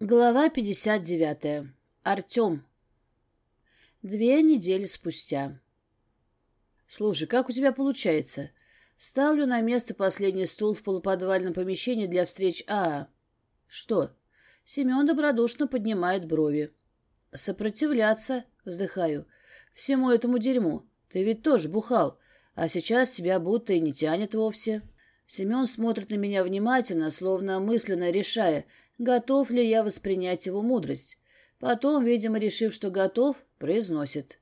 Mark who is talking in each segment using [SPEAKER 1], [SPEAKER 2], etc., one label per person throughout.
[SPEAKER 1] Глава 59. Артем. Две недели спустя. Слушай, как у тебя получается? Ставлю на место последний стул в полуподвальном помещении для встреч АА. Что? Семен добродушно поднимает брови. Сопротивляться, вздыхаю. Всему этому дерьму. Ты ведь тоже бухал, а сейчас тебя будто и не тянет вовсе. Семен смотрит на меня внимательно, словно мысленно решая, готов ли я воспринять его мудрость. Потом, видимо, решив, что готов, произносит.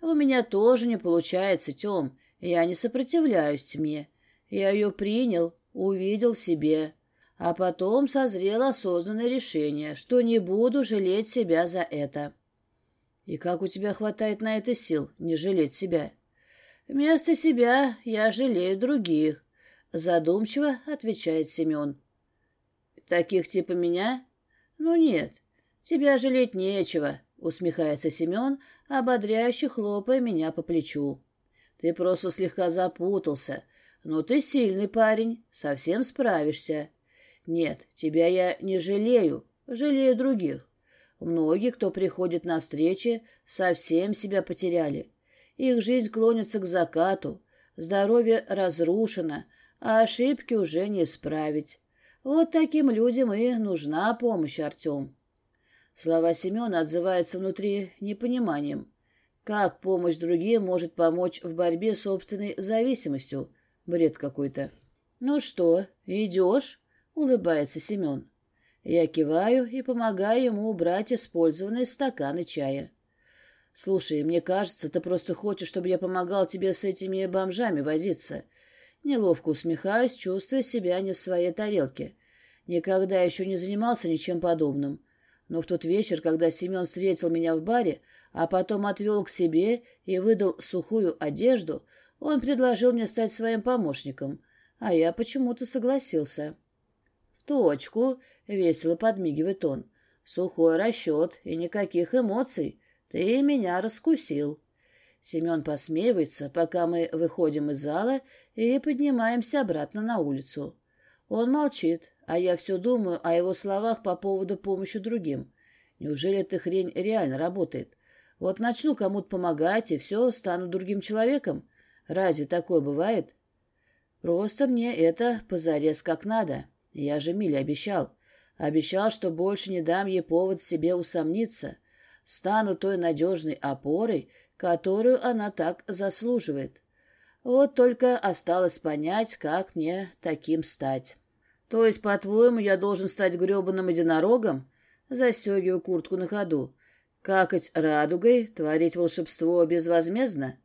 [SPEAKER 1] «У меня тоже не получается, Тем. Я не сопротивляюсь тьме. Я ее принял, увидел в себе. А потом созрело осознанное решение, что не буду жалеть себя за это». «И как у тебя хватает на это сил, не жалеть себя?» «Вместо себя я жалею других», Задумчиво отвечает Семен. Таких типа меня? Ну нет, тебя жалеть нечего, усмехается Семен, ободряюще хлопая меня по плечу. Ты просто слегка запутался, но ты сильный парень, совсем справишься. Нет, тебя я не жалею, жалею других. Многие, кто приходит на встречи, совсем себя потеряли. Их жизнь клонится к закату, здоровье разрушено, а ошибки уже не исправить. Вот таким людям и нужна помощь, Артем. Слова Семена отзываются внутри непониманием. Как помощь другим может помочь в борьбе с собственной зависимостью? Бред какой-то. «Ну что, идешь?» — улыбается Семен. Я киваю и помогаю ему убрать использованные стаканы чая. «Слушай, мне кажется, ты просто хочешь, чтобы я помогал тебе с этими бомжами возиться. Неловко усмехаюсь, чувствуя себя не в своей тарелке. Никогда еще не занимался ничем подобным. Но в тот вечер, когда Семен встретил меня в баре, а потом отвел к себе и выдал сухую одежду, он предложил мне стать своим помощником, а я почему-то согласился. «В точку», — весело подмигивает он, — «сухой расчет и никаких эмоций. Ты меня раскусил». Семен посмеивается, пока мы выходим из зала и поднимаемся обратно на улицу. Он молчит, а я все думаю о его словах по поводу помощи другим. Неужели эта хрень реально работает? Вот начну кому-то помогать, и все, стану другим человеком. Разве такое бывает? Просто мне это позарез как надо. Я же Миле обещал. Обещал, что больше не дам ей повод себе усомниться. Стану той надежной опорой, которую она так заслуживает. Вот только осталось понять, как мне таким стать. То есть, по-твоему, я должен стать гребаным единорогом? Застегиваю куртку на ходу. Какать радугой, творить волшебство безвозмездно?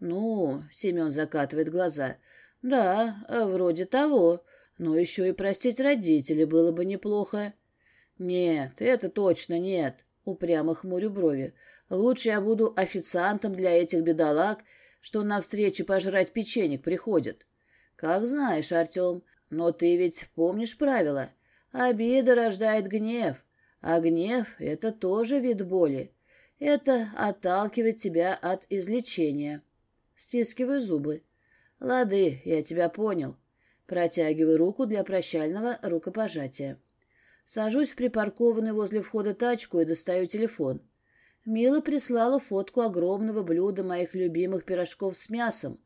[SPEAKER 1] Ну, Семен закатывает глаза. Да, вроде того. Но еще и простить родителей было бы неплохо. Нет, это точно нет. Упрямо хмурю брови. Лучше я буду официантом для этих бедолаг, что на встрече пожрать печенек приходят. Как знаешь, Артем, но ты ведь помнишь правила. Обида рождает гнев, а гнев — это тоже вид боли. Это отталкивает тебя от излечения. Стискиваю зубы. Лады, я тебя понял. Протягиваю руку для прощального рукопожатия. Сажусь в припаркованную возле входа тачку и достаю телефон. Мила прислала фотку огромного блюда моих любимых пирожков с мясом,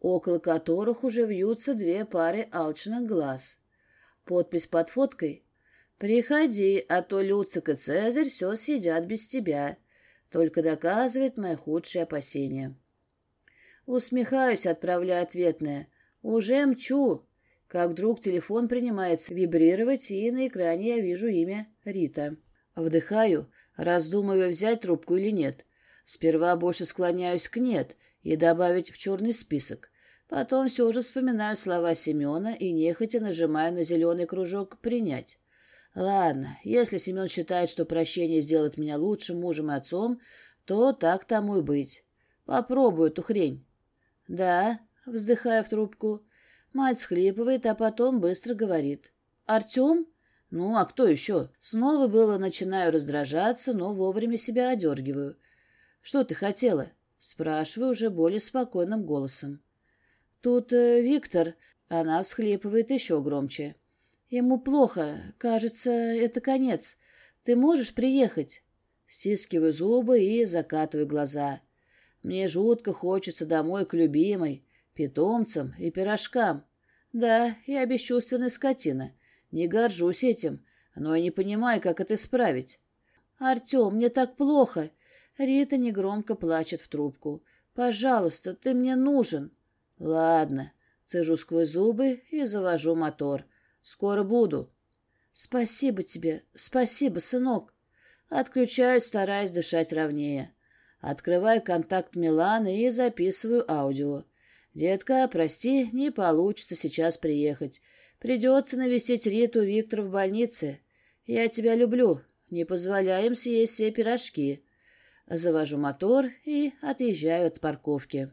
[SPEAKER 1] около которых уже вьются две пары алчных глаз. Подпись под фоткой «Приходи, а то Люцик и Цезарь все съедят без тебя», только доказывает мои худшие опасения. Усмехаюсь, отправляя ответное. «Уже мчу!» Как вдруг телефон принимается вибрировать, и на экране я вижу имя Рита. Вдыхаю, раздумывая, взять трубку или нет. Сперва больше склоняюсь к «нет» и добавить в черный список. Потом все же вспоминаю слова Семена и нехотя нажимаю на зеленый кружок «принять». Ладно, если Семен считает, что прощение сделает меня лучшим мужем и отцом, то так тому и быть. Попробую эту хрень. Да, вздыхая в трубку. Мать схлипывает, а потом быстро говорит. «Артем?» Ну, а кто еще? Снова было начинаю раздражаться, но вовремя себя одергиваю. Что ты хотела? Спрашиваю уже более спокойным голосом. Тут э, Виктор. Она всхлипывает еще громче. Ему плохо. Кажется, это конец. Ты можешь приехать?» Стискиваю зубы и закатываю глаза. Мне жутко хочется домой к любимой, питомцам и пирожкам. Да, я бесчувственная скотина. Не горжусь этим, но и не понимаю, как это исправить. «Артем, мне так плохо!» Рита негромко плачет в трубку. «Пожалуйста, ты мне нужен!» «Ладно». Цежу сквозь зубы и завожу мотор. «Скоро буду». «Спасибо тебе, спасибо, сынок». Отключаюсь, стараясь дышать ровнее. Открываю контакт Миланы и записываю аудио. «Детка, прости, не получится сейчас приехать. Придется навестить Риту Виктор в больнице. Я тебя люблю. Не позволяем съесть все пирожки». Завожу мотор и отъезжаю от парковки.